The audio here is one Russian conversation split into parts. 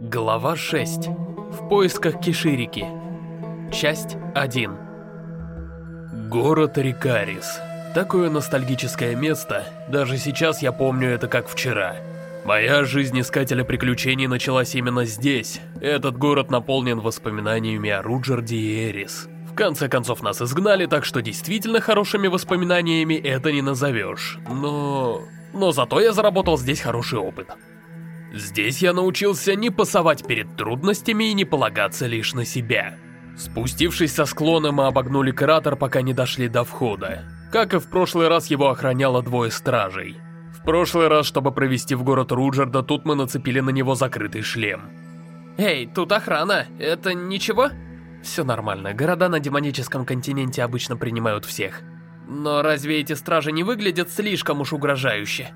Глава 6. В поисках Киширики. Часть 1. Город Рикарис. Такое ностальгическое место, даже сейчас я помню это как вчера. Моя жизнь искателя приключений началась именно здесь. Этот город наполнен воспоминаниями о Руджерде и Эрис. В конце концов нас изгнали, так что действительно хорошими воспоминаниями это не назовешь. Но... Но зато я заработал здесь хороший опыт. Здесь я научился не пасовать перед трудностями и не полагаться лишь на себя. Спустившись со склона, мы обогнули кратер, пока не дошли до входа. Как и в прошлый раз, его охраняло двое стражей. В прошлый раз, чтобы провести в город Руджерда, тут мы нацепили на него закрытый шлем. Эй, тут охрана, это ничего? Все нормально, города на демоническом континенте обычно принимают всех. Но разве эти стражи не выглядят слишком уж угрожающе?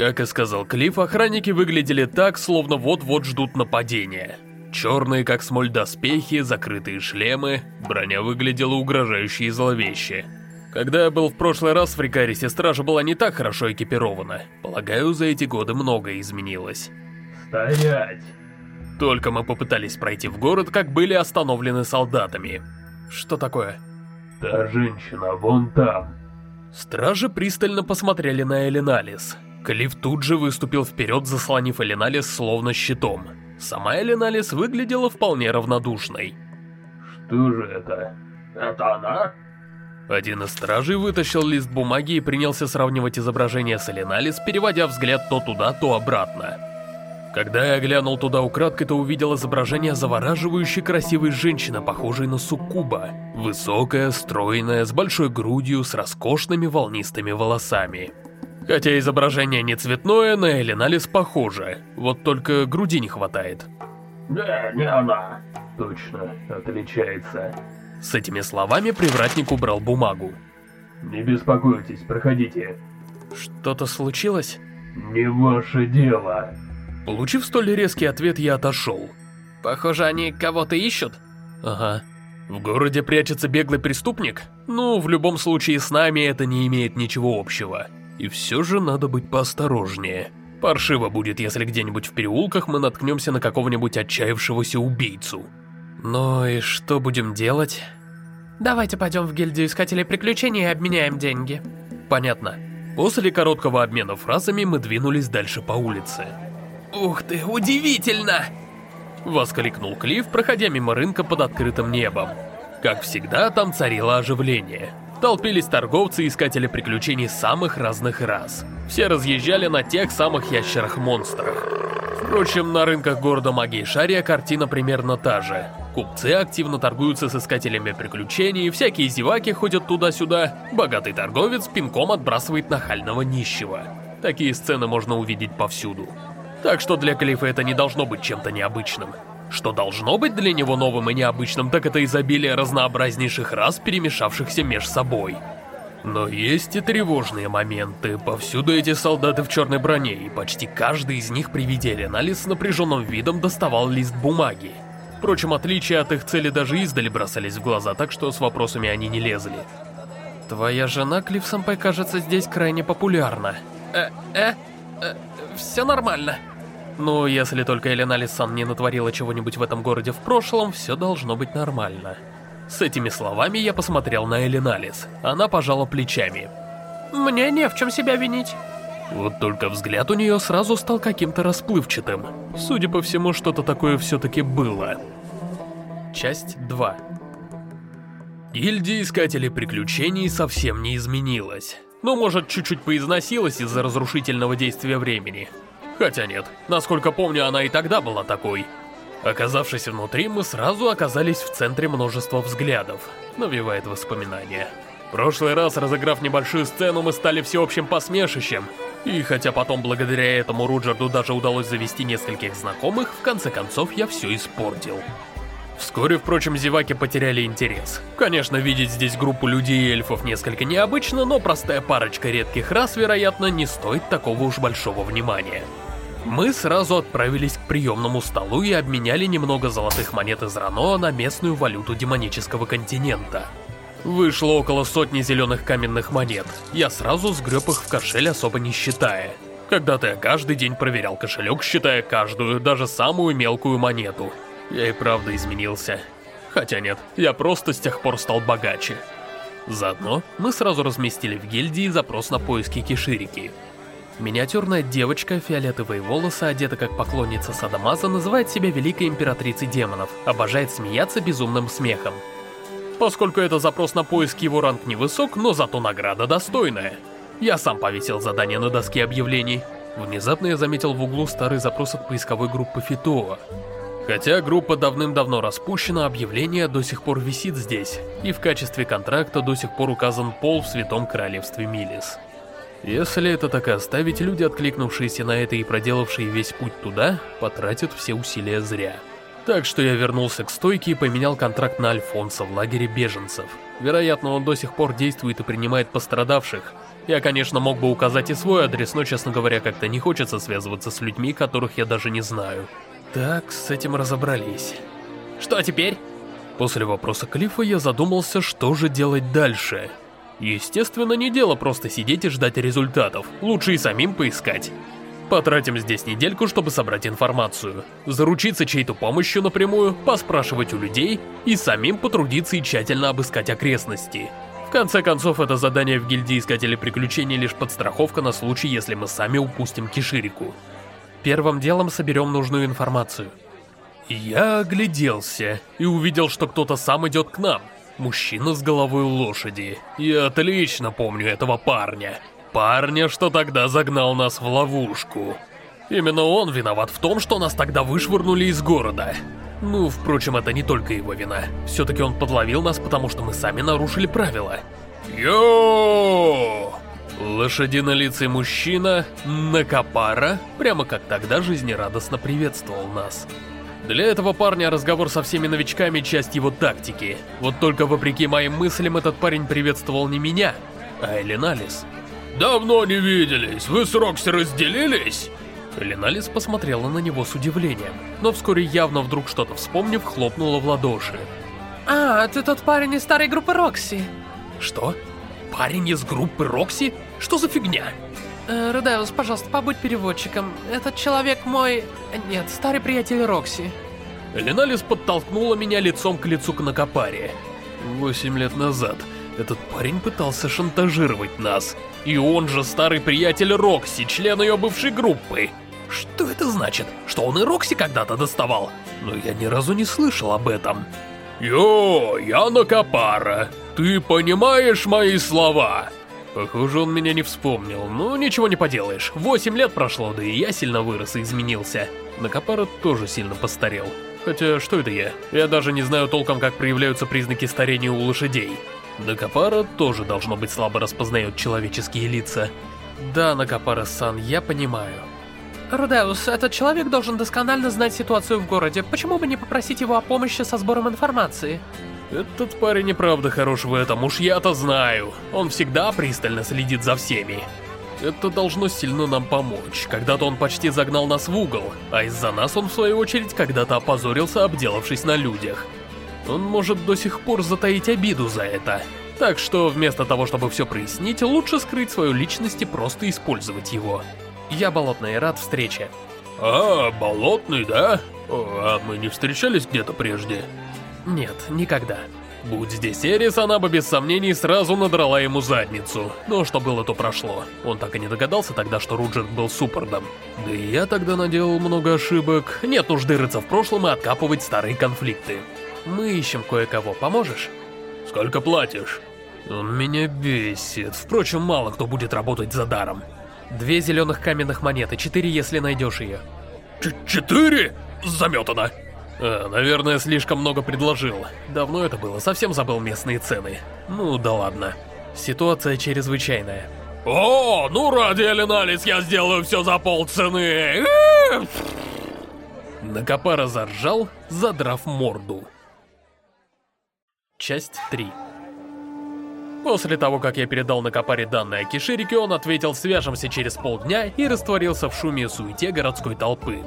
Как и сказал Клифф, охранники выглядели так, словно вот-вот ждут нападения. Черные, как смоль, доспехи, закрытые шлемы, броня выглядела угрожающе и зловеще. Когда я был в прошлый раз в Рикарисе, стража была не так хорошо экипирована. Полагаю, за эти годы многое изменилось. Стоять! Только мы попытались пройти в город, как были остановлены солдатами. Что такое? Та женщина вон там. Стражи пристально посмотрели на Элиналис. Клифф тут же выступил вперед, заслонив Элиналис словно щитом. Сама Элиналис выглядела вполне равнодушной. Что же это? Это она? Один из стражей вытащил лист бумаги и принялся сравнивать изображение с Элиналис, переводя взгляд то туда, то обратно. Когда я глянул туда украдкой, то увидел изображение завораживающей красивой женщины, похожей на суккуба. Высокая, стройная, с большой грудью, с роскошными волнистыми волосами. Хотя изображение не цветное, на Элиналис похоже, вот только груди не хватает. Да, не она. Точно, отличается. С этими словами привратник убрал бумагу. Не беспокойтесь, проходите. Что-то случилось? Не ваше дело. Получив столь резкий ответ, я отошел. Похоже, они кого-то ищут. Ага. В городе прячется беглый преступник? Ну, в любом случае, с нами это не имеет ничего общего. И все же надо быть поосторожнее. Паршиво будет, если где-нибудь в переулках мы наткнемся на какого-нибудь отчаявшегося убийцу. Ну и что будем делать? Давайте пойдем в гильдию искателей приключений и обменяем деньги. Понятно. После короткого обмена фразами мы двинулись дальше по улице. Ух ты, удивительно! Воскликнул Клифф, проходя мимо рынка под открытым небом. Как всегда, там царило оживление. Толпились торговцы и искатели приключений самых разных рас. Все разъезжали на тех самых ящерах-монстрах. Впрочем, на рынках города Магии Шария картина примерно та же. Купцы активно торгуются с искателями приключений, всякие зеваки ходят туда-сюда, богатый торговец пинком отбрасывает нахального нищего. Такие сцены можно увидеть повсюду. Так что для Клифа это не должно быть чем-то необычным. Что должно быть для него новым и необычным, так это изобилие разнообразнейших рас, перемешавшихся меж собой. Но есть и тревожные моменты. Повсюду эти солдаты в черной броне, и почти каждый из них при виде Эленали с напряженным видом доставал лист бумаги. Впрочем, отличия от их цели даже издали бросались в глаза, так что с вопросами они не лезли. Твоя жена, Клифф Сампай, кажется, здесь крайне популярна. Э, э, э, все нормально. Ну, если только Элена Лисан не натворила чего-нибудь в этом городе в прошлом, все должно быть нормально. С этими словами я посмотрел на Эленалис. Она пожала плечами. Мне не в чем себя винить. Вот только взгляд у нее сразу стал каким-то расплывчатым. Судя по всему, что-то такое все-таки было. Часть 2 Гильдия Искателей Приключений совсем не изменилась. Ну, может, чуть-чуть поизносилась из-за разрушительного действия времени. Хотя нет, насколько помню, она и тогда была такой. Оказавшись внутри, мы сразу оказались в центре множества взглядов. Навевает воспоминания. Прошлый раз, разыграв небольшую сцену, мы стали всеобщим посмешищем. И хотя потом благодаря этому Руджерду даже удалось завести нескольких знакомых, в конце концов я все испортил. Вскоре, впрочем, зеваки потеряли интерес. Конечно, видеть здесь группу людей и эльфов несколько необычно, но простая парочка редких рас, вероятно, не стоит такого уж большого внимания. Мы сразу отправились к приемному столу и обменяли немного золотых монет из Рано на местную валюту демонического континента. Вышло около сотни зеленых каменных монет. Я сразу сгреб их в кошель, особо не считая. Когда-то я каждый день проверял кошелек, считая каждую, даже самую мелкую монету. Я и правда изменился. Хотя нет, я просто с тех пор стал богаче. Заодно мы сразу разместили в гильдии запрос на поиски Киширики. Миниатюрная девочка, фиолетовые волосы, одета как поклонница Садамаза, называет себя Великой Императрицей Демонов, обожает смеяться безумным смехом. Поскольку это запрос на поиск, его ранг невысок, но зато награда достойная. Я сам повесил задание на доске объявлений. Внезапно я заметил в углу старый запрос от поисковой группы Фитоа. Хотя группа давным-давно распущена, объявление до сих пор висит здесь, и в качестве контракта до сих пор указан пол в Святом Королевстве Милис. Если это так и оставить, люди, откликнувшиеся на это и проделавшие весь путь туда, потратят все усилия зря. Так что я вернулся к стойке и поменял контракт на Альфонса в лагере беженцев. Вероятно, он до сих пор действует и принимает пострадавших. Я, конечно, мог бы указать и свой адрес, но, честно говоря, как-то не хочется связываться с людьми, которых я даже не знаю. Так, с этим разобрались. Что теперь? После вопроса Клиффа я задумался, что же делать дальше. Естественно, не дело просто сидеть и ждать результатов, лучше и самим поискать. Потратим здесь недельку, чтобы собрать информацию, заручиться чьей-то помощью напрямую, поспрашивать у людей и самим потрудиться и тщательно обыскать окрестности. В конце концов, это задание в гильдии Искателей Приключений лишь подстраховка на случай, если мы сами упустим Киширику. Первым делом соберем нужную информацию. Я огляделся и увидел, что кто-то сам идет к нам. Мужчина с головой лошади. Я отлично помню этого парня. Парня, что тогда загнал нас в ловушку. Именно он виноват в том, что нас тогда вышвырнули из города. Ну, впрочем, это не только его вина. Все-таки он подловил нас, потому что мы сами нарушили правила. Йооо! Лошадинолицый мужчина, Накапара, прямо как тогда жизнерадостно приветствовал нас. Для этого парня разговор со всеми новичками – часть его тактики. Вот только вопреки моим мыслям этот парень приветствовал не меня, а Элиналис. «Давно не виделись, вы с Рокси разделились?» Элиналис посмотрела на него с удивлением, но вскоре явно вдруг что-то вспомнив, хлопнула в ладоши. «А, ты тот парень из старой группы Рокси». «Что? Парень из группы Рокси? Что за фигня?» Э, Рудеус, пожалуйста, побудь переводчиком. Этот человек мой... Нет, старый приятель Рокси. Элиналис подтолкнула меня лицом к лицу к Накопаре. Восемь лет назад этот парень пытался шантажировать нас. И он же старый приятель Рокси, член ее бывшей группы. Что это значит? Что он и Рокси когда-то доставал? Но я ни разу не слышал об этом. Йо, я Накопара. Ты понимаешь мои слова? Похоже, он меня не вспомнил, но ничего не поделаешь. Восемь лет прошло, да и я сильно вырос и изменился. Накопара тоже сильно постарел. Хотя, что это я? Я даже не знаю толком, как проявляются признаки старения у лошадей. Накопара тоже, должно быть, слабо распознает человеческие лица. Да, Накопара-сан, я понимаю. Рудеус, этот человек должен досконально знать ситуацию в городе. Почему бы не попросить его о помощи со сбором информации? Этот парень и правда хорош в этом, уж я-то знаю. Он всегда пристально следит за всеми. Это должно сильно нам помочь. Когда-то он почти загнал нас в угол, а из-за нас он, в свою очередь, когда-то опозорился, обделавшись на людях. Он может до сих пор затаить обиду за это. Так что вместо того, чтобы все прояснить, лучше скрыть свою личность и просто использовать его. Я Болотный, рад встрече. А, Болотный, да? а мы не встречались где-то прежде? Нет, никогда. Будь здесь Эрис, она бы без сомнений сразу надрала ему задницу. Но что было, то прошло. Он так и не догадался тогда, что Руджерт был суппордом. Да и я тогда наделал много ошибок. Нет нужды рыться в прошлом и откапывать старые конфликты. Мы ищем кое-кого, поможешь? Сколько платишь? Он меня бесит. Впрочем, мало кто будет работать за даром. Две зеленых каменных монеты, четыре, если найдешь ее. Ч четыре? Заметано. А, наверное, слишком много предложил. Давно это было, совсем забыл местные цены. Ну да ладно. Ситуация чрезвычайная. О, ну ради Элиналис я сделаю все за полцены. Накопара заржал, задрав морду. Часть 3 После того, как я передал Накопаре данные о Киширике, он ответил «свяжемся через полдня» и растворился в шуме и суете городской толпы.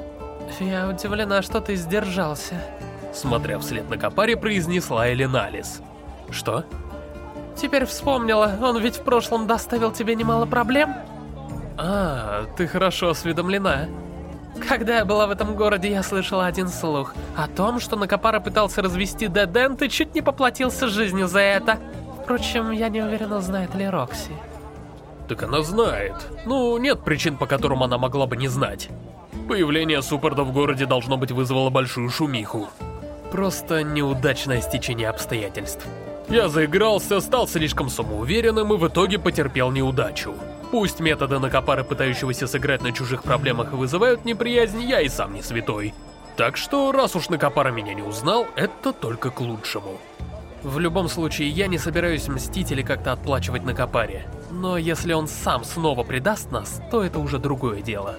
Я удивлена, что ты сдержался. Смотря вслед на Капаре, произнесла Элиналис. Что? Теперь вспомнила, он ведь в прошлом доставил тебе немало проблем? А, ты хорошо осведомлена. Когда я была в этом городе, я слышала один слух о том, что Накапара пытался развести Дедент и чуть не поплатился жизнью за это. Впрочем, я не уверена, знает ли Рокси. Так она знает. Ну, нет причин, по которым она могла бы не знать. Появление Суппорда в городе должно быть вызвало большую шумиху. Просто неудачное стечение обстоятельств. Я заигрался, стал слишком самоуверенным и в итоге потерпел неудачу. Пусть методы Накопары, пытающегося сыграть на чужих проблемах, вызывают неприязнь, я и сам не святой. Так что, раз уж Накопара меня не узнал, это только к лучшему. В любом случае, я не собираюсь мстить или как-то отплачивать Накопаре. Но если он сам снова предаст нас, то это уже другое дело.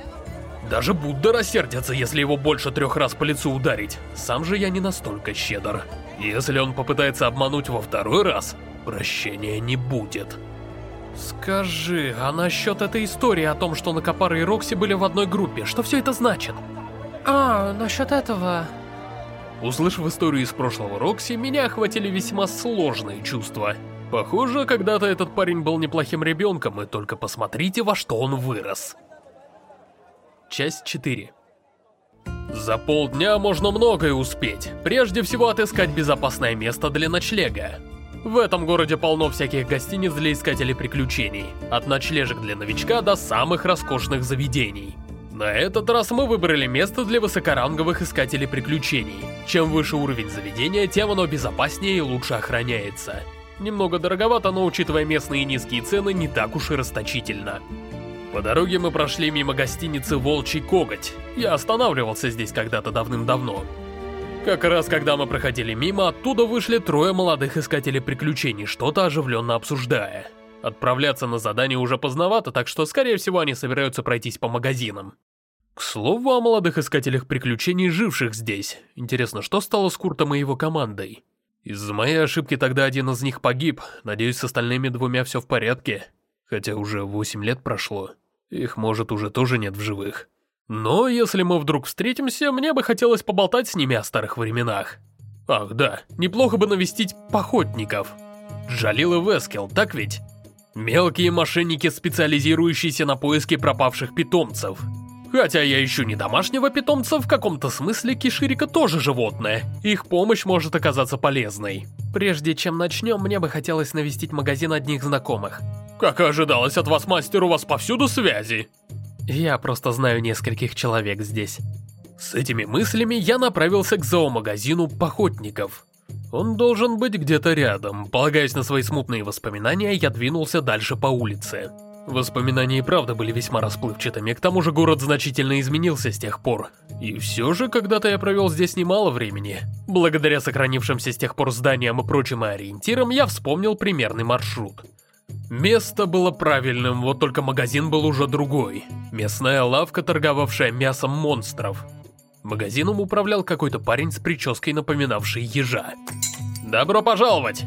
Даже Будда рассердится, если его больше трех раз по лицу ударить. Сам же я не настолько щедр. Если он попытается обмануть во второй раз, прощения не будет. Скажи, а насчет этой истории о том, что Накопара и Рокси были в одной группе, что все это значит? А, насчет этого... Услышав историю из прошлого Рокси, меня охватили весьма сложные чувства. Похоже, когда-то этот парень был неплохим ребенком, и только посмотрите, во что он вырос. Часть 4 За полдня можно многое успеть. Прежде всего отыскать безопасное место для ночлега. В этом городе полно всяких гостиниц для искателей приключений, от ночлежек для новичка до самых роскошных заведений. На этот раз мы выбрали место для высокоранговых искателей приключений. Чем выше уровень заведения, тем оно безопаснее и лучше охраняется. Немного дороговато, но учитывая местные низкие цены, не так уж и расточительно. По дороге мы прошли мимо гостиницы «Волчий коготь». Я останавливался здесь когда-то давным-давно. Как раз когда мы проходили мимо, оттуда вышли трое молодых искателей приключений, что-то оживленно обсуждая. Отправляться на задание уже поздновато, так что, скорее всего, они собираются пройтись по магазинам. К слову о молодых искателях приключений, живших здесь. Интересно, что стало с Куртом и его командой? Из-за моей ошибки тогда один из них погиб, надеюсь, с остальными двумя все в порядке. Хотя уже восемь лет прошло. Их, может, уже тоже нет в живых. Но если мы вдруг встретимся, мне бы хотелось поболтать с ними о старых временах. Ах да, неплохо бы навестить походников. Джалил и Вескел, так ведь? Мелкие мошенники, специализирующиеся на поиске пропавших питомцев. Хотя я ищу не домашнего питомца, в каком-то смысле Киширика тоже животное. Их помощь может оказаться полезной. Прежде чем начнем, мне бы хотелось навестить магазин одних знакомых. Как и ожидалось от вас, мастер, у вас повсюду связи. Я просто знаю нескольких человек здесь. С этими мыслями я направился к зоомагазину походников. Он должен быть где-то рядом. Полагаясь на свои смутные воспоминания, я двинулся дальше по улице. Воспоминания и правда были весьма расплывчатыми, к тому же город значительно изменился с тех пор. И все же, когда-то я провел здесь немало времени. Благодаря сохранившимся с тех пор зданиям и прочим ориентирам, я вспомнил примерный маршрут. Место было правильным, вот только магазин был уже другой. Местная лавка, торговавшая мясом монстров. Магазином управлял какой-то парень с прической, напоминавшей ежа. «Добро пожаловать!»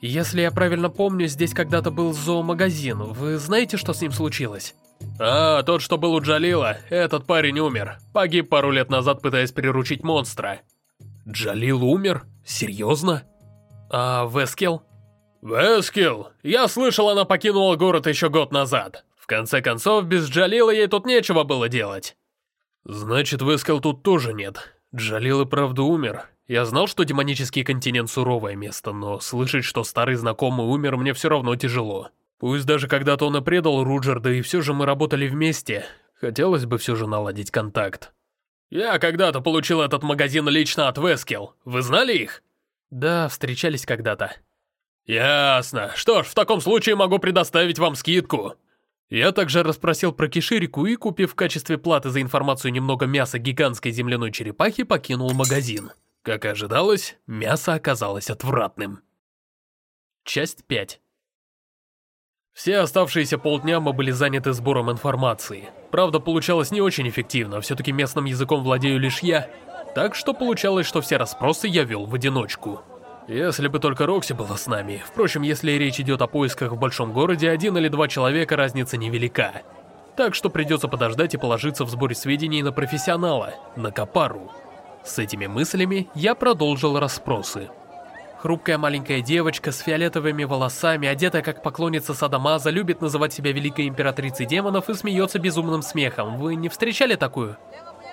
Если я правильно помню, здесь когда-то был зоомагазин. Вы знаете, что с ним случилось? А, тот, что был у Джалила. Этот парень умер. Погиб пару лет назад, пытаясь приручить монстра. Джалил умер? Серьезно? А Вескел? «Вескил, я слышал, она покинула город еще год назад. В конце концов, без Джалила ей тут нечего было делать». «Значит, Вескил тут тоже нет. Джалил и правда умер. Я знал, что демонический континент суровое место, но слышать, что старый знакомый умер, мне все равно тяжело. Пусть даже когда-то он и предал Руджерда, и все же мы работали вместе. Хотелось бы все же наладить контакт». «Я когда-то получил этот магазин лично от Вескил. Вы знали их?» «Да, встречались когда-то». «Ясно. Что ж, в таком случае могу предоставить вам скидку». Я также расспросил про Киширику и, купив в качестве платы за информацию немного мяса гигантской земляной черепахи, покинул магазин. Как и ожидалось, мясо оказалось отвратным. Часть 5 Все оставшиеся полдня мы были заняты сбором информации. Правда, получалось не очень эффективно, все-таки местным языком владею лишь я, так что получалось, что все расспросы я вел в одиночку. Если бы только Рокси была с нами. Впрочем, если речь идет о поисках в большом городе, один или два человека разница невелика. Так что придется подождать и положиться в сборе сведений на профессионала, на Капару. С этими мыслями я продолжил расспросы. Хрупкая маленькая девочка с фиолетовыми волосами, одетая как поклонница Садамаза, любит называть себя великой императрицей демонов и смеется безумным смехом. Вы не встречали такую?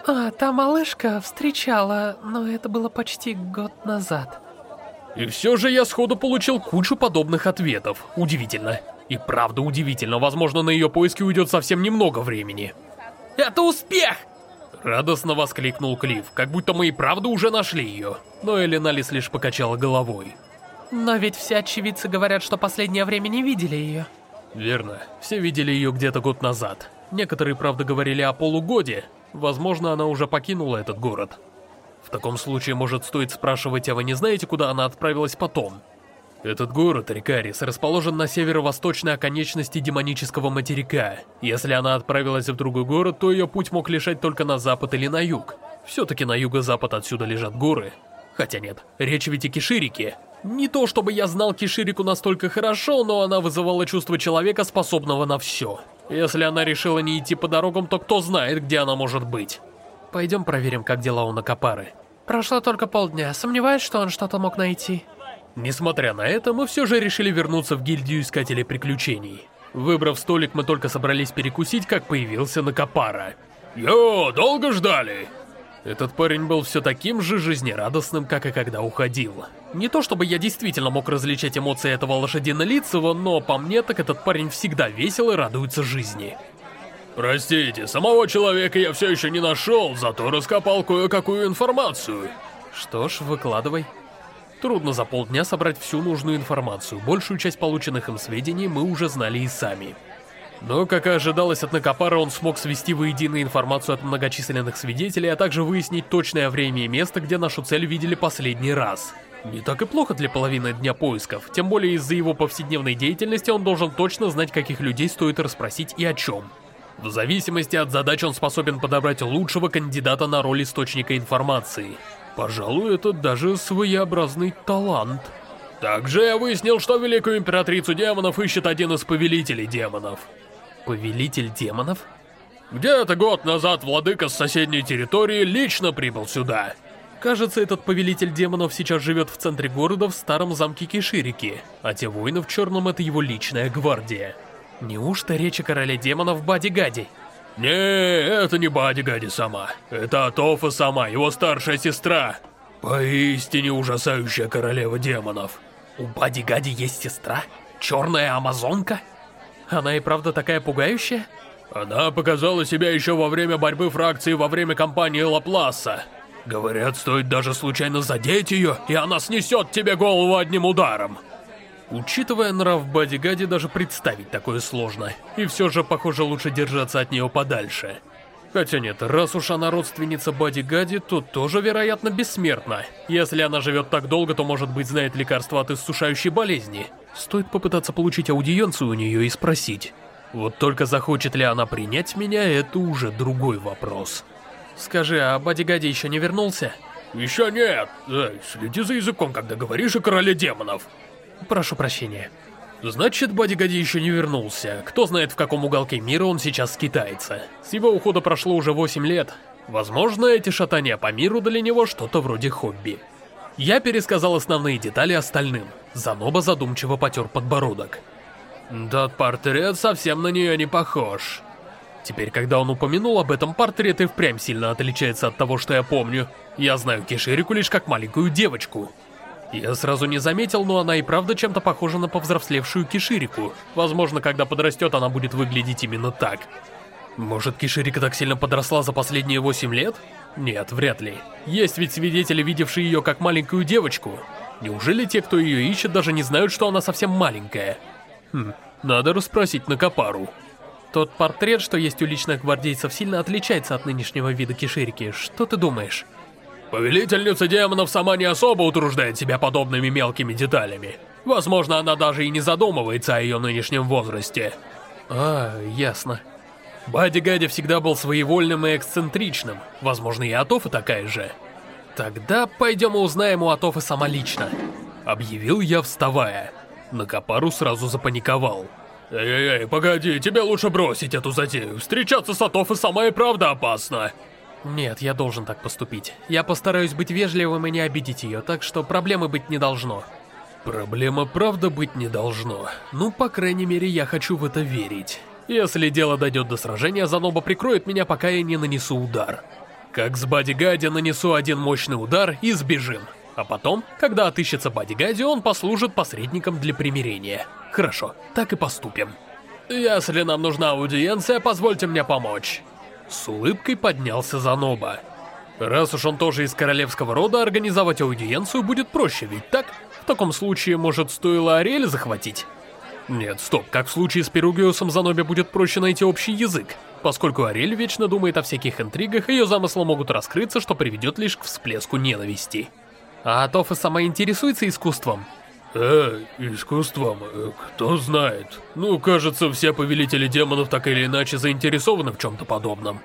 А, та малышка встречала, но это было почти год назад. И все же я сходу получил кучу подобных ответов. Удивительно. И правда удивительно, возможно, на ее поиски уйдет совсем немного времени. Это успех! Радостно воскликнул Клифф, как будто мы и правда уже нашли ее. Но Элиналис лишь покачала головой. Но ведь все очевидцы говорят, что последнее время не видели ее. Верно. Все видели ее где-то год назад. Некоторые, правда, говорили о полугоде. Возможно, она уже покинула этот город. В таком случае, может, стоит спрашивать, а вы не знаете, куда она отправилась потом? Этот город, Рикарис, расположен на северо-восточной оконечности демонического материка. Если она отправилась в другой город, то ее путь мог лежать только на запад или на юг. Все-таки на юго-запад отсюда лежат горы. Хотя нет, речь ведь о Киширике. Не то чтобы я знал Киширику настолько хорошо, но она вызывала чувство человека, способного на все. Если она решила не идти по дорогам, то кто знает, где она может быть. Пойдем проверим, как дела у Накапары. Прошло только полдня, сомневаюсь, что он что-то мог найти. Несмотря на это, мы все же решили вернуться в гильдию Искателей Приключений. Выбрав столик, мы только собрались перекусить, как появился Накапара. «Йо, долго ждали?» Этот парень был все таким же жизнерадостным, как и когда уходил. Не то чтобы я действительно мог различать эмоции этого лошадинолицего, но по мне так этот парень всегда весел и радуется жизни. «Простите, самого человека я все еще не нашел, зато раскопал кое-какую информацию». Что ж, выкладывай. Трудно за полдня собрать всю нужную информацию, большую часть полученных им сведений мы уже знали и сами. Но, как и ожидалось от Накопара, он смог свести воедино информацию от многочисленных свидетелей, а также выяснить точное время и место, где нашу цель видели последний раз. Не так и плохо для половины дня поисков, тем более из-за его повседневной деятельности он должен точно знать, каких людей стоит расспросить и о чем. В зависимости от задач он способен подобрать лучшего кандидата на роль источника информации. Пожалуй, это даже своеобразный талант. Также я выяснил, что Великую Императрицу Демонов ищет один из Повелителей Демонов. Повелитель Демонов? Где-то год назад владыка с соседней территории лично прибыл сюда. Кажется, этот Повелитель Демонов сейчас живет в центре города в старом замке Киширики, а те воины в черном — это его личная гвардия. Неужто речь о короле демонов Бади-Гади? «Не, это не Бади-Гади сама. Это Атофа сама, его старшая сестра. Поистине ужасающая королева демонов». У Бади-Гади есть сестра? Черная амазонка? Она и правда такая пугающая? Она показала себя еще во время борьбы фракции во время кампании Лапласа. Говорят, стоит даже случайно задеть ее, и она снесет тебе голову одним ударом. Учитывая нрав Бадигади, даже представить такое сложно. И все же, похоже, лучше держаться от нее подальше. Хотя нет, раз уж она родственница Бадигади, то тоже, вероятно, бессмертна. Если она живет так долго, то, может быть, знает лекарства от иссушающей болезни. Стоит попытаться получить аудиенцию у нее и спросить. Вот только захочет ли она принять меня, это уже другой вопрос. Скажи, а Бадигади еще не вернулся? Еще нет. Эй, следи за языком, когда говоришь о короле демонов. Прошу прощения. Значит, Бадигади еще не вернулся. Кто знает, в каком уголке мира он сейчас скитается. С его ухода прошло уже 8 лет. Возможно, эти шатания по миру для него что-то вроде хобби. Я пересказал основные детали остальным. Заноба задумчиво потер подбородок. Тот портрет совсем на нее не похож. Теперь, когда он упомянул об этом, портрет и впрямь сильно отличается от того, что я помню. Я знаю Киширику лишь как маленькую девочку. Я сразу не заметил, но она и правда чем-то похожа на повзрослевшую Киширику. Возможно, когда подрастет, она будет выглядеть именно так. Может, Киширика так сильно подросла за последние 8 лет? Нет, вряд ли. Есть ведь свидетели, видевшие ее как маленькую девочку. Неужели те, кто ее ищет, даже не знают, что она совсем маленькая? Хм, надо расспросить на Капару. Тот портрет, что есть у личных гвардейцев, сильно отличается от нынешнего вида Киширики. Что ты думаешь? Повелительница демонов сама не особо утруждает себя подобными мелкими деталями. Возможно, она даже и не задумывается о ее нынешнем возрасте. А, ясно. Бади Гади всегда был своевольным и эксцентричным. Возможно, и Атофа такая же. Тогда пойдем и узнаем у Атофы сама лично. Объявил я, вставая. Накопару сразу запаниковал. Эй-эй-эй, погоди, тебе лучше бросить эту затею. Встречаться с Атофой сама и правда опасно. Нет, я должен так поступить. Я постараюсь быть вежливым и не обидеть ее, так что проблемы быть не должно. Проблема правда быть не должно. Ну, по крайней мере, я хочу в это верить. Если дело дойдет до сражения, Заноба прикроет меня, пока я не нанесу удар. Как с Бадигади нанесу один мощный удар и сбежим. А потом, когда отыщется Бадигади, он послужит посредником для примирения. Хорошо, так и поступим. Если нам нужна аудиенция, позвольте мне помочь. С улыбкой поднялся Заноба. Раз уж он тоже из королевского рода, организовать аудиенцию будет проще, ведь так? В таком случае, может, стоило Ариэль захватить? Нет, стоп, как в случае с Перугиусом, Занобе будет проще найти общий язык. Поскольку Ариэль вечно думает о всяких интригах, ее замыслы могут раскрыться, что приведет лишь к всплеску ненависти. А Тофа сама интересуется искусством? Э, искусством? Э, кто знает. Ну, кажется, все повелители демонов так или иначе заинтересованы в чем-то подобном.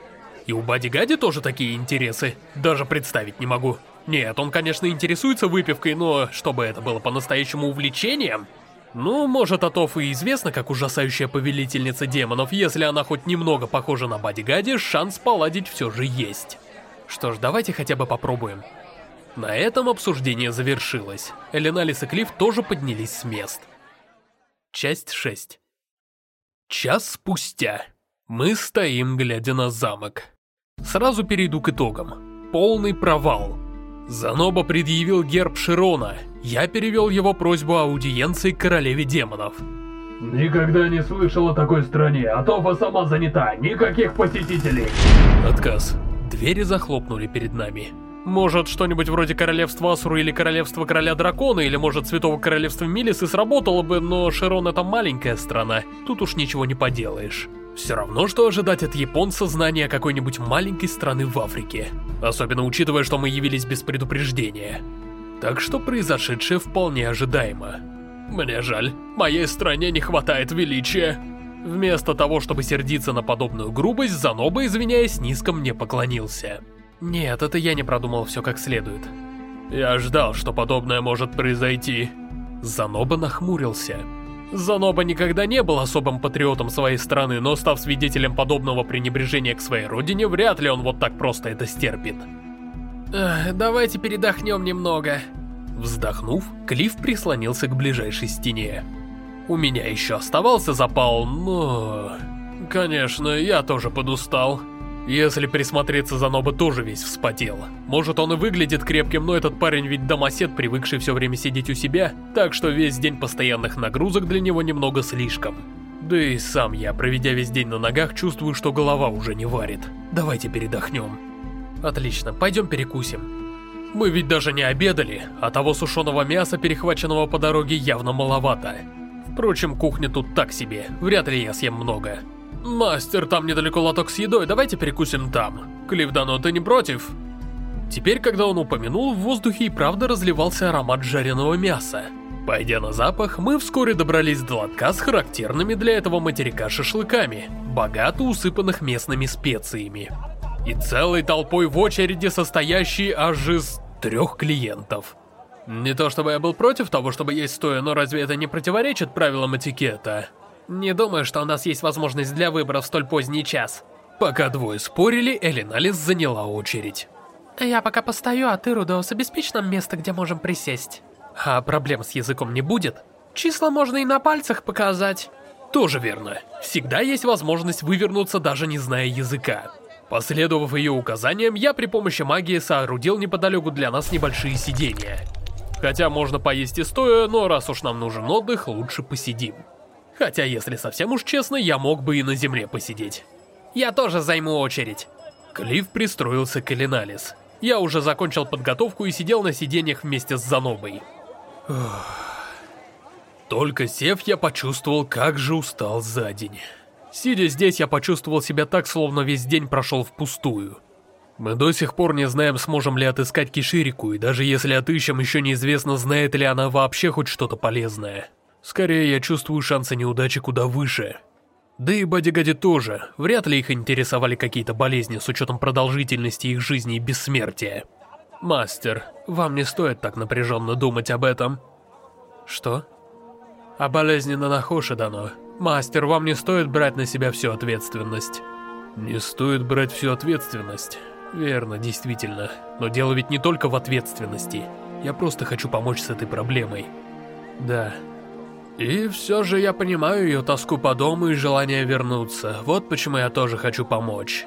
И у Бади-Гади тоже такие интересы. Даже представить не могу. Нет, он, конечно, интересуется выпивкой, но чтобы это было по-настоящему увлечением... Ну, может, Атоф и известна как ужасающая повелительница демонов, если она хоть немного похожа на Бади-Гади, шанс поладить все же есть. Что ж, давайте хотя бы попробуем. На этом обсуждение завершилось. Эленалис и Клифф тоже поднялись с мест. Часть 6 Час спустя. Мы стоим, глядя на замок. Сразу перейду к итогам. Полный провал. Заноба предъявил герб Широна. Я перевел его просьбу аудиенции к королеве демонов. Никогда не слышал о такой стране, а Тофа сама занята, никаких посетителей. Отказ. Двери захлопнули перед нами. Может, что-нибудь вроде Королевства Асуру или Королевства Короля Дракона, или может Святого Королевства Милис и сработало бы, но Широн это маленькая страна, тут уж ничего не поделаешь. Все равно, что ожидать от японца знания какой-нибудь маленькой страны в Африке. Особенно учитывая, что мы явились без предупреждения. Так что произошедшее вполне ожидаемо. Мне жаль, моей стране не хватает величия. Вместо того, чтобы сердиться на подобную грубость, Заноба, извиняясь, низко мне поклонился. Нет, это я не продумал все как следует. Я ждал, что подобное может произойти. Заноба нахмурился. Заноба никогда не был особым патриотом своей страны, но став свидетелем подобного пренебрежения к своей родине, вряд ли он вот так просто это стерпит. Эх, давайте передохнем немного. Вздохнув, Клифф прислонился к ближайшей стене. У меня еще оставался запал, но... Конечно, я тоже подустал. Если присмотреться, Заноба тоже весь вспотел. Может, он и выглядит крепким, но этот парень ведь домосед, привыкший все время сидеть у себя, так что весь день постоянных нагрузок для него немного слишком. Да и сам я, проведя весь день на ногах, чувствую, что голова уже не варит. Давайте передохнем. Отлично, пойдем перекусим. Мы ведь даже не обедали, а того сушеного мяса, перехваченного по дороге, явно маловато. Впрочем, кухня тут так себе, вряд ли я съем много. «Мастер, там недалеко лоток с едой, давайте перекусим там. Кливдано, ты не против?» Теперь, когда он упомянул, в воздухе и правда разливался аромат жареного мяса. Пойдя на запах, мы вскоре добрались до лотка с характерными для этого материка шашлыками, богато усыпанных местными специями. И целой толпой в очереди, состоящей аж из трех клиентов. Не то чтобы я был против того, чтобы есть стоя, но разве это не противоречит правилам этикета? Не думаю, что у нас есть возможность для выбора в столь поздний час. Пока двое спорили, Элиналис заняла очередь. Я пока постою, а ты, Рудоус, обеспечь нам место, где можем присесть. А проблем с языком не будет? Числа можно и на пальцах показать. Тоже верно. Всегда есть возможность вывернуться, даже не зная языка. Последовав ее указаниям, я при помощи магии соорудил неподалеку для нас небольшие сидения. Хотя можно поесть и стоя, но раз уж нам нужен отдых, лучше посидим. Хотя, если совсем уж честно, я мог бы и на земле посидеть. Я тоже займу очередь. Клифф пристроился к Элиналис. Я уже закончил подготовку и сидел на сиденьях вместе с Занобой. Только сев, я почувствовал, как же устал за день. Сидя здесь, я почувствовал себя так, словно весь день прошел впустую. Мы до сих пор не знаем, сможем ли отыскать Киширику, и даже если отыщем, еще неизвестно, знает ли она вообще хоть что-то полезное. Скорее, я чувствую шансы неудачи куда выше. Да и Бодигади тоже. Вряд ли их интересовали какие-то болезни с учетом продолжительности их жизни и бессмертия. Мастер, вам не стоит так напряженно думать об этом. Что? О болезни Нанахоши дано. Мастер, вам не стоит брать на себя всю ответственность. Не стоит брать всю ответственность. Верно, действительно. Но дело ведь не только в ответственности. Я просто хочу помочь с этой проблемой. Да. И все же я понимаю ее тоску по дому и желание вернуться. Вот почему я тоже хочу помочь.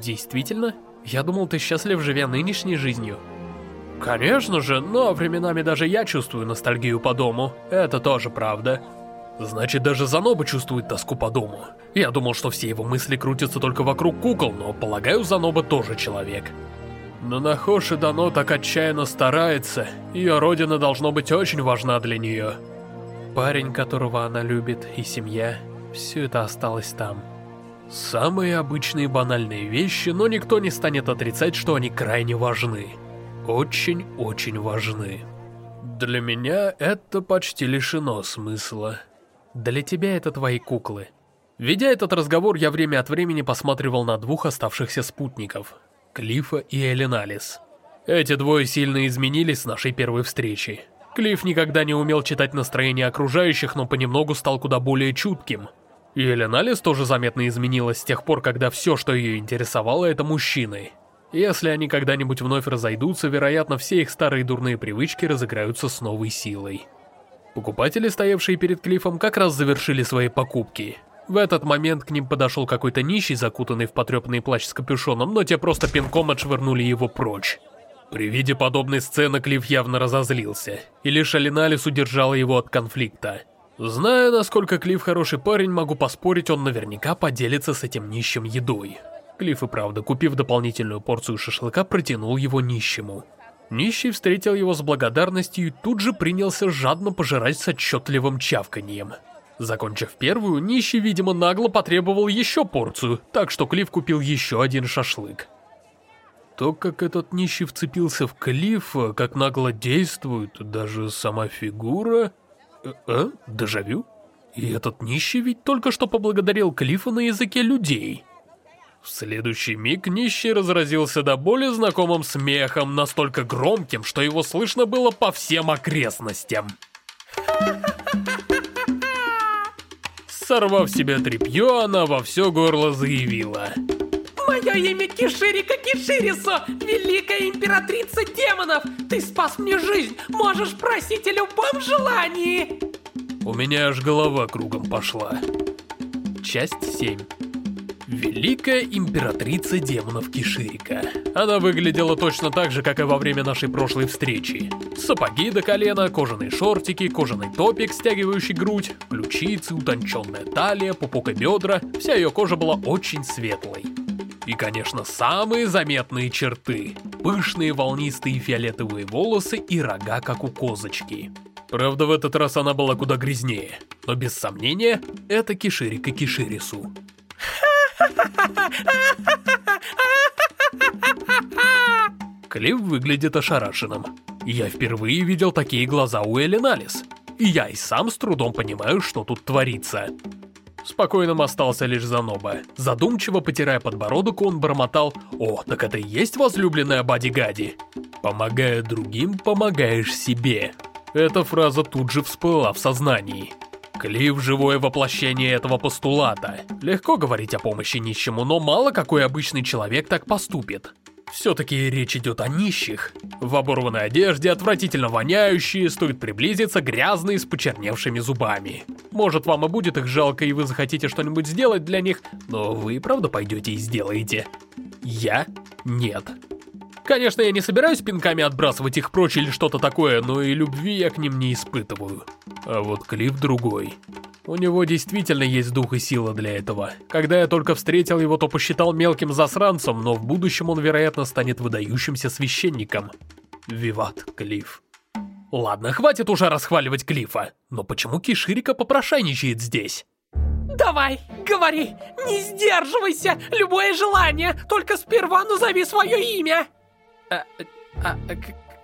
Действительно? Я думал, ты счастлив, живя нынешней жизнью. Конечно же, но временами даже я чувствую ностальгию по дому. Это тоже правда. Значит, даже Заноба чувствует тоску по дому. Я думал, что все его мысли крутятся только вокруг кукол, но, полагаю, Заноба тоже человек. Но Нахоши Дано так отчаянно старается, ее родина должно быть очень важна для нее. Парень, которого она любит, и семья, все это осталось там. Самые обычные банальные вещи, но никто не станет отрицать, что они крайне важны. Очень-очень важны. Для меня это почти лишено смысла. Для тебя это твои куклы. Ведя этот разговор, я время от времени посматривал на двух оставшихся спутников. Клифа и Элиналис. Эти двое сильно изменились с нашей первой встречи. Клифф никогда не умел читать настроение окружающих, но понемногу стал куда более чутким. И Эленалис тоже заметно изменилась с тех пор, когда все, что ее интересовало, это мужчины. Если они когда-нибудь вновь разойдутся, вероятно, все их старые дурные привычки разыграются с новой силой. Покупатели, стоявшие перед Клиффом, как раз завершили свои покупки. В этот момент к ним подошел какой-то нищий, закутанный в потрепанный плащ с капюшоном, но те просто пинком отшвырнули его прочь. При виде подобной сцены Клифф явно разозлился, и лишь Алиналис удержала его от конфликта. Зная, насколько Клифф хороший парень, могу поспорить, он наверняка поделится с этим нищим едой. Клифф и правда, купив дополнительную порцию шашлыка, протянул его нищему. Нищий встретил его с благодарностью и тут же принялся жадно пожирать с отчетливым чавканьем. Закончив первую, нищий, видимо, нагло потребовал еще порцию, так что Клифф купил еще один шашлык. То, как этот нищий вцепился в Клиффа, как нагло действует даже сама фигура... Э, э? Дежавю? И этот нищий ведь только что поблагодарил Клиффа на языке людей. В следующий миг нищий разразился до боли знакомым смехом, настолько громким, что его слышно было по всем окрестностям. Сорвав себе тряпье, она во все горло заявила. Мое имя Киширика Киширисо, великая императрица демонов! Ты спас мне жизнь, можешь просить о любом желании! У меня аж голова кругом пошла. Часть 7 Великая императрица демонов Киширика. Она выглядела точно так же, как и во время нашей прошлой встречи. Сапоги до колена, кожаные шортики, кожаный топик, стягивающий грудь, ключицы, утонченная талия, пупок и бедра. Вся ее кожа была очень светлой. И, конечно, самые заметные черты. Пышные волнистые фиолетовые волосы и рога, как у козочки. Правда, в этот раз она была куда грязнее. Но без сомнения, это Киширика Киширису. Клифф выглядит ошарашенным. Я впервые видел такие глаза у Элиналис. И я и сам с трудом понимаю, что тут творится. Спокойным остался лишь Заноба. Задумчиво потирая подбородок, он бормотал «О, так это и есть возлюбленная Бади-Гади?» «Помогая другим, помогаешь себе». Эта фраза тут же всплыла в сознании. Клифф – живое воплощение этого постулата. Легко говорить о помощи нищему, но мало какой обычный человек так поступит. Все-таки речь идет о нищих. В оборванной одежде, отвратительно воняющие, стоит приблизиться, грязные, с почерневшими зубами. Может, вам и будет их жалко, и вы захотите что-нибудь сделать для них, но вы правда пойдете и сделаете? Я? Нет. Конечно, я не собираюсь пинками отбрасывать их прочь или что-то такое, но и любви я к ним не испытываю. А вот Клифф другой. У него действительно есть дух и сила для этого. Когда я только встретил его, то посчитал мелким засранцем, но в будущем он, вероятно, станет выдающимся священником. Виват, Клифф. Ладно, хватит уже расхваливать Клифа. Но почему Киширика попрошайничает здесь? Давай, говори, не сдерживайся, любое желание, только сперва назови свое имя. А, а, а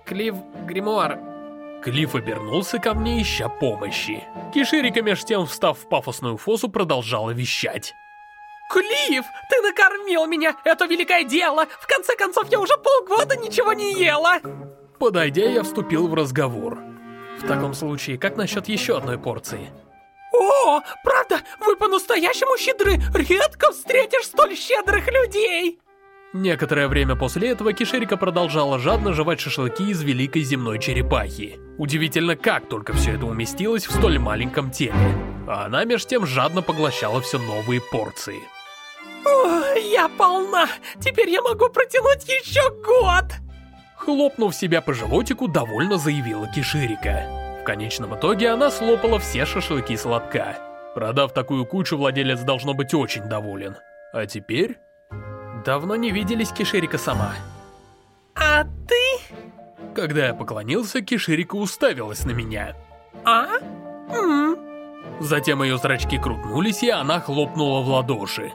Клифф Гримуар. Клифф обернулся ко мне, ища помощи. Киширика меж тем, встав в пафосную фосу, продолжала вещать. Клифф, ты накормил меня, это великое дело. В конце концов, я уже полгода ничего не ела. Подойдя, я вступил в разговор. В таком случае, как насчет еще одной порции? О, правда, вы по-настоящему щедры. Редко встретишь столь щедрых людей. Некоторое время после этого Кишерика продолжала жадно жевать шашлыки из великой земной черепахи. Удивительно, как только все это уместилось в столь маленьком теле. А она меж тем жадно поглощала все новые порции. О, я полна! Теперь я могу протянуть еще год! Хлопнув себя по животику, довольно заявила Киширика. В конечном итоге она слопала все шашлыки сладка. Продав такую кучу, владелец должно быть очень доволен. А теперь... Давно не виделись Киширика сама. А ты? Когда я поклонился, Киширика уставилась на меня. А? М Затем ее зрачки крутнулись, и она хлопнула в ладоши.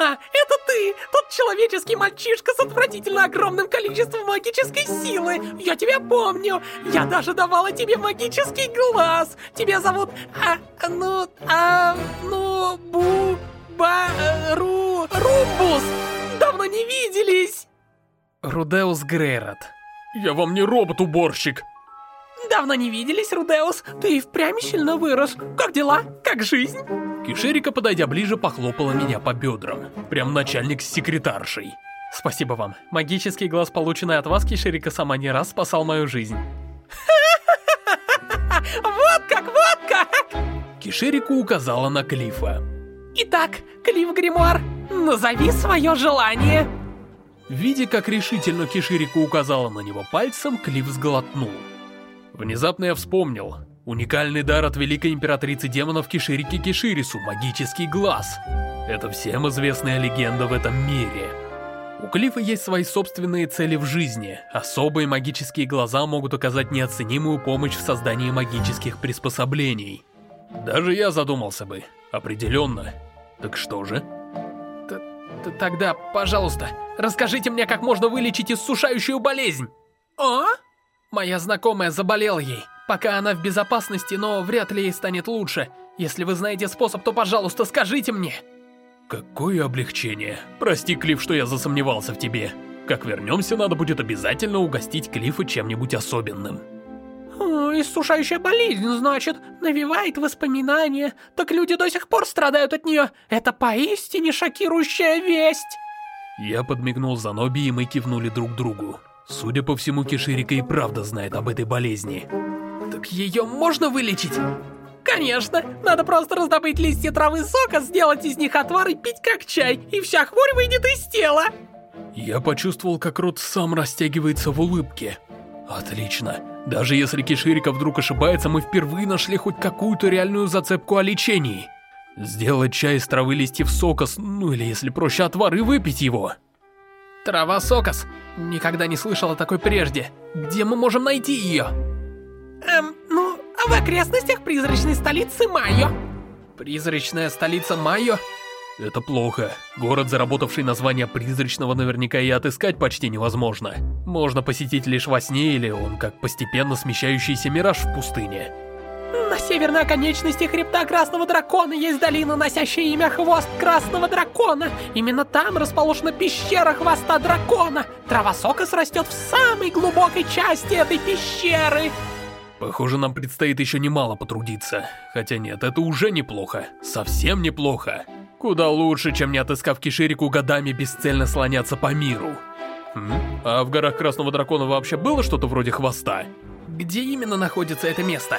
А, это ты! Тот человеческий мальчишка с отвратительно огромным количеством магической силы! Я тебя помню! Я даже давала тебе магический глаз! Тебя зовут... А, ну... А... Ну... Бу... Ба... Ру... Рубус! Давно не виделись! Рудеус Грейрот. Я вам не робот-уборщик. Давно не виделись, Рудеус. Ты и впрямь сильно вырос. Как дела? Как жизнь? Кишерика, подойдя ближе, похлопала меня по бедрам. Прям начальник с секретаршей. Спасибо вам. Магический глаз, полученный от вас, Кишерика сама не раз спасал мою жизнь. Вот как, вот как! Кишерику указала на Клифа. Итак, Клифф Гримуар, назови свое желание. Видя, как решительно Киширику указала на него пальцем, Клифф сглотнул. Внезапно я вспомнил. Уникальный дар от великой императрицы демонов Киширики Киширису, магический глаз. Это всем известная легенда в этом мире. У Клифа есть свои собственные цели в жизни. Особые магические глаза могут оказать неоценимую помощь в создании магических приспособлений. Даже я задумался бы. Определенно. Так что же? Т -т Тогда, пожалуйста, расскажите мне, как можно вылечить иссушающую болезнь. А? Моя знакомая заболела ей. Пока она в безопасности, но вряд ли ей станет лучше. Если вы знаете способ, то, пожалуйста, скажите мне. Какое облегчение. Прости, Клифф, что я засомневался в тебе. Как вернемся, надо будет обязательно угостить Клиффа чем-нибудь особенным. О, иссушающая болезнь, значит, навевает воспоминания. Так люди до сих пор страдают от нее. Это поистине шокирующая весть. Я подмигнул Заноби, и мы кивнули друг другу. Судя по всему, Киширика и правда знает об этой болезни. Так ее можно вылечить? Конечно, надо просто раздобыть листья травы сока, сделать из них отвар и пить как чай, и вся хворь выйдет из тела. Я почувствовал, как рот сам растягивается в улыбке. Отлично. Даже если Киширика вдруг ошибается, мы впервые нашли хоть какую-то реальную зацепку о лечении. Сделать чай из травы листьев сокос, ну или если проще отвар, и выпить его. Трава сокос. Никогда не слышал о такой прежде. Где мы можем найти ее? Эм, ну, в окрестностях призрачной столицы Майо. Призрачная столица Майо? Это плохо. Город, заработавший название призрачного, наверняка и отыскать почти невозможно. Можно посетить лишь во сне, или он как постепенно смещающийся мираж в пустыне. На северной оконечности хребта Красного Дракона есть долина, носящая имя Хвост Красного Дракона. Именно там расположена пещера Хвоста Дракона. Трава Сокос растет в самой глубокой части этой пещеры. Похоже, нам предстоит еще немало потрудиться. Хотя нет, это уже неплохо. Совсем неплохо. Куда лучше, чем не отыскав Киширику годами бесцельно слоняться по миру. Хм? А в горах Красного Дракона вообще было что-то вроде хвоста? Где именно находится это место?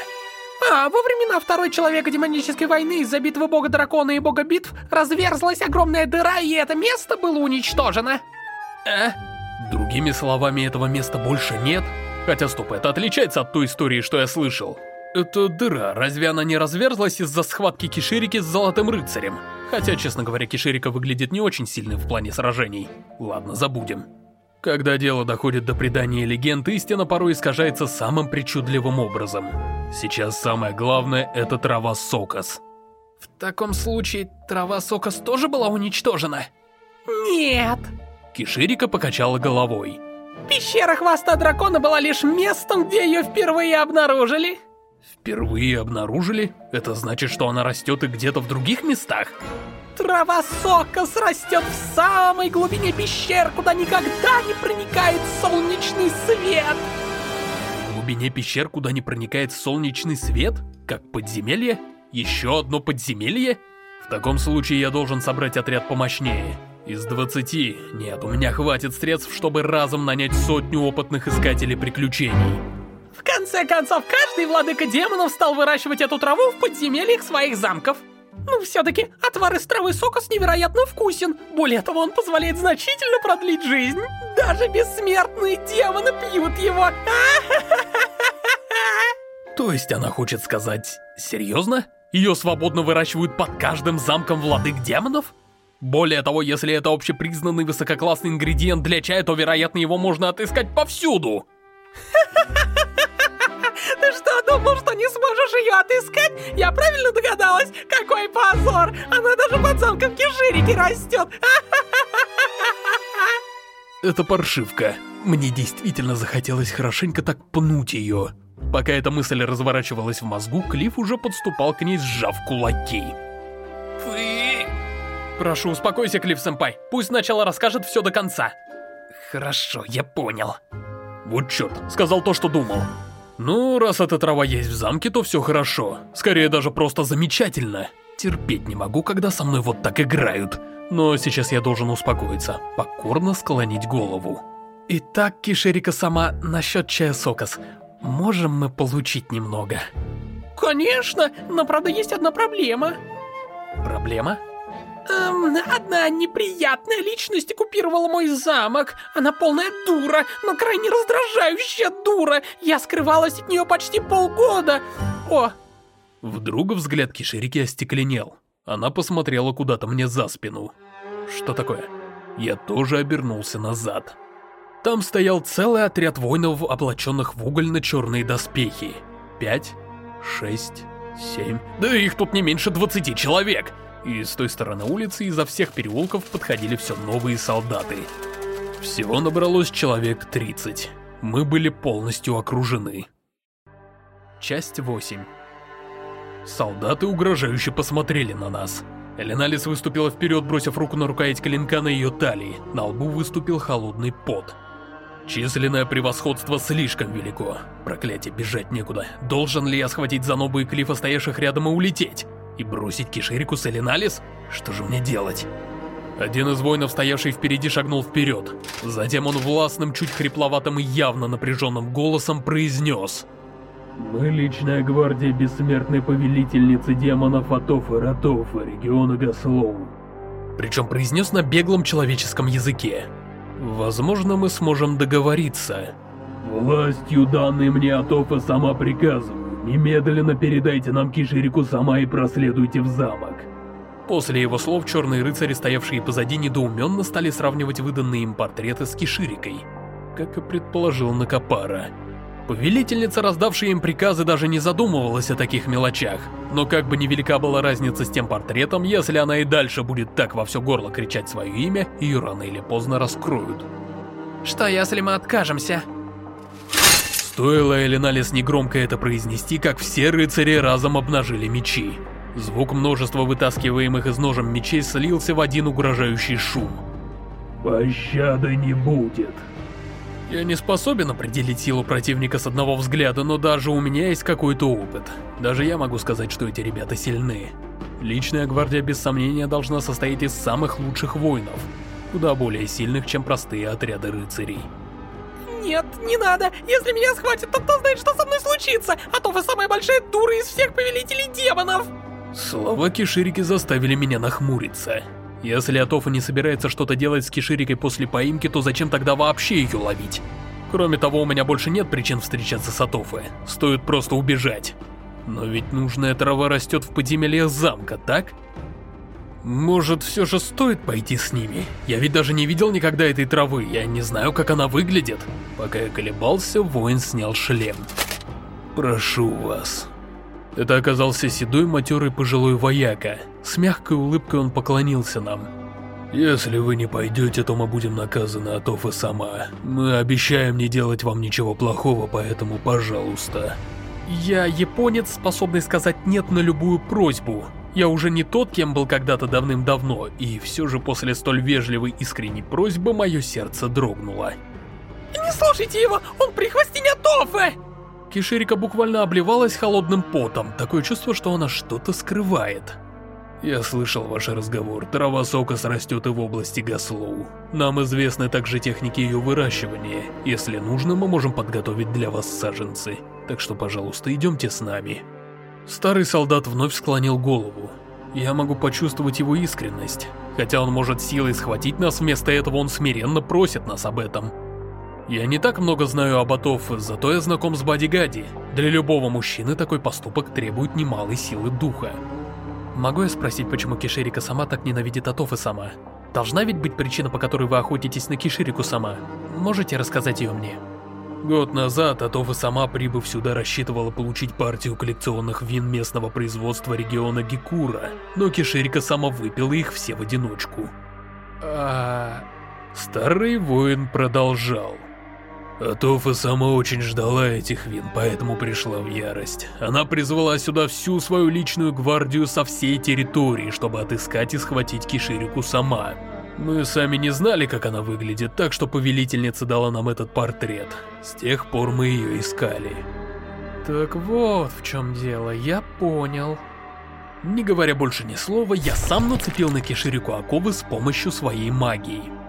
А, во времена Второй Человека-демонической войны из-за битвы Бога Дракона и Бога Битв разверзлась огромная дыра, и это место было уничтожено. Э? Другими словами, этого места больше нет? Хотя стоп, это отличается от той истории, что я слышал. Это дыра, разве она не разверзлась из-за схватки Киширики с Золотым Рыцарем? Хотя, честно говоря, Киширика выглядит не очень сильным в плане сражений. Ладно, забудем. Когда дело доходит до предания легенд, истина порой искажается самым причудливым образом. Сейчас самое главное — это трава Сокос. В таком случае, трава Сокос тоже была уничтожена? Нет. Киширика покачала головой. Пещера Хвоста Дракона была лишь местом, где ее впервые обнаружили. Впервые обнаружили? Это значит, что она растет и где-то в других местах? Трава Сокос растет в самой глубине пещер, куда никогда не проникает солнечный свет. В глубине пещер, куда не проникает солнечный свет? Как подземелье? Еще одно подземелье? В таком случае я должен собрать отряд помощнее. Из 20. Нет, у меня хватит средств, чтобы разом нанять сотню опытных искателей приключений. В конце концов, каждый владыка демонов стал выращивать эту траву в подземельях своих замков. Ну, все-таки, отвар из травы сокос невероятно вкусен. Более того, он позволяет значительно продлить жизнь. Даже бессмертные демоны пьют его. То есть она хочет сказать, серьезно? Ее свободно выращивают под каждым замком владык демонов? Более того, если это общепризнанный высококлассный ингредиент для чая, то, вероятно, его можно отыскать повсюду. Что, думал, что не сможешь ее отыскать? Я правильно догадалась? Какой позор! Она даже под замком Киширики растет! Это паршивка. Мне действительно захотелось хорошенько так пнуть ее. Пока эта мысль разворачивалась в мозгу, Клифф уже подступал к ней, сжав кулаки. Ты... Прошу, успокойся, Клифф-сэмпай. Пусть сначала расскажет все до конца. Хорошо, я понял. Вот черт, сказал то, что думал. Ну, раз эта трава есть в замке, то все хорошо. Скорее даже просто замечательно. Терпеть не могу, когда со мной вот так играют. Но сейчас я должен успокоиться, покорно склонить голову. Итак, Кишерика сама, насчет чая Сокос. Можем мы получить немного? Конечно, но правда есть одна проблема. Проблема? Эм, одна неприятная личность оккупировала мой замок. Она полная дура, но крайне раздражающая дура. Я скрывалась от нее почти полгода. О! Вдруг взгляд Киширики остекленел. Она посмотрела куда-то мне за спину. Что такое? Я тоже обернулся назад. Там стоял целый отряд воинов, облаченных в угольно-черные доспехи. Пять, шесть, семь... Да их тут не меньше двадцати человек! И с той стороны улицы изо всех переулков подходили все новые солдаты. Всего набралось человек 30. Мы были полностью окружены. Часть 8 Солдаты угрожающе посмотрели на нас. Эленалис выступила вперед, бросив руку на рукоять клинка на ее талии. На лбу выступил холодный пот. Численное превосходство слишком велико. Проклятие, бежать некуда. Должен ли я схватить Занобу и Клифа, стоявших рядом, и улететь? И бросить Киширику с Элиналис? Что же мне делать? Один из воинов, стоявший впереди, шагнул вперед. Затем он властным, чуть хрипловатым и явно напряженным голосом произнес. «Мы личная гвардия бессмертной повелительницы демонов Атоф и Ратофа, региона Гаслоу». Причем произнес на беглом человеческом языке. Возможно, мы сможем договориться. «Властью, данной мне Атофа, сама приказываю. Немедленно передайте нам Киширику сама и проследуйте в замок. После его слов черные рыцари, стоявшие позади, недоуменно стали сравнивать выданные им портреты с Киширикой, как и предположил Накапара. Повелительница, раздавшая им приказы, даже не задумывалась о таких мелочах. Но как бы невелика была разница с тем портретом, если она и дальше будет так во все горло кричать свое имя, ее рано или поздно раскроют. Что если мы откажемся? Стоило Элиналис негромко это произнести, как все рыцари разом обнажили мечи. Звук множества вытаскиваемых из ножем мечей слился в один угрожающий шум. Пощады не будет. Я не способен определить силу противника с одного взгляда, но даже у меня есть какой-то опыт. Даже я могу сказать, что эти ребята сильны. Личная гвардия без сомнения должна состоять из самых лучших воинов, куда более сильных, чем простые отряды рыцарей. Нет, не надо. Если меня схватят, то кто знает, что со мной случится. А то вы самая большая дура из всех повелителей демонов. Слова Киширики заставили меня нахмуриться. Если Атофа не собирается что-то делать с Киширикой после поимки, то зачем тогда вообще ее ловить? Кроме того, у меня больше нет причин встречаться с Атофой. Стоит просто убежать. Но ведь нужная трава растет в подземельях замка, так? Может, все же стоит пойти с ними? Я ведь даже не видел никогда этой травы, я не знаю, как она выглядит. Пока я колебался, воин снял шлем. Прошу вас. Это оказался седой матерый пожилой вояка. С мягкой улыбкой он поклонился нам. Если вы не пойдете, то мы будем наказаны от Офа сама. Мы обещаем не делать вам ничего плохого, поэтому пожалуйста. Я японец, способный сказать «нет» на любую просьбу. Я уже не тот, кем был когда-то давным-давно, и все же после столь вежливой искренней просьбы мое сердце дрогнуло. Не слушайте его, он прихвостень Тофы! Киширика буквально обливалась холодным потом, такое чувство, что она что-то скрывает. Я слышал ваш разговор. Трава Сокос растет и в области Гаслоу. Нам известны также техники ее выращивания. Если нужно, мы можем подготовить для вас саженцы. Так что, пожалуйста, идемте с нами. Старый солдат вновь склонил голову. Я могу почувствовать его искренность. Хотя он может силой схватить нас, вместо этого он смиренно просит нас об этом. Я не так много знаю об Атоф, зато я знаком с Бадигади. Для любого мужчины такой поступок требует немалой силы духа. Могу я спросить, почему Киширика сама так ненавидит Атофы сама? Должна ведь быть причина, по которой вы охотитесь на Киширику сама. Можете рассказать ее мне? Год назад Атофа сама, прибыв сюда, рассчитывала получить партию коллекционных вин местного производства региона Гикура, но Киширика сама выпила их все в одиночку. А... Старый воин продолжал. Атофа сама очень ждала этих вин, поэтому пришла в ярость. Она призвала сюда всю свою личную гвардию со всей территории, чтобы отыскать и схватить Киширику сама. Мы сами не знали, как она выглядит, так что повелительница дала нам этот портрет. С тех пор мы ее искали. Так вот в чем дело, я понял. Не говоря больше ни слова, я сам нацепил на Киширику оковы с помощью своей магии.